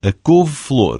a couve-flor.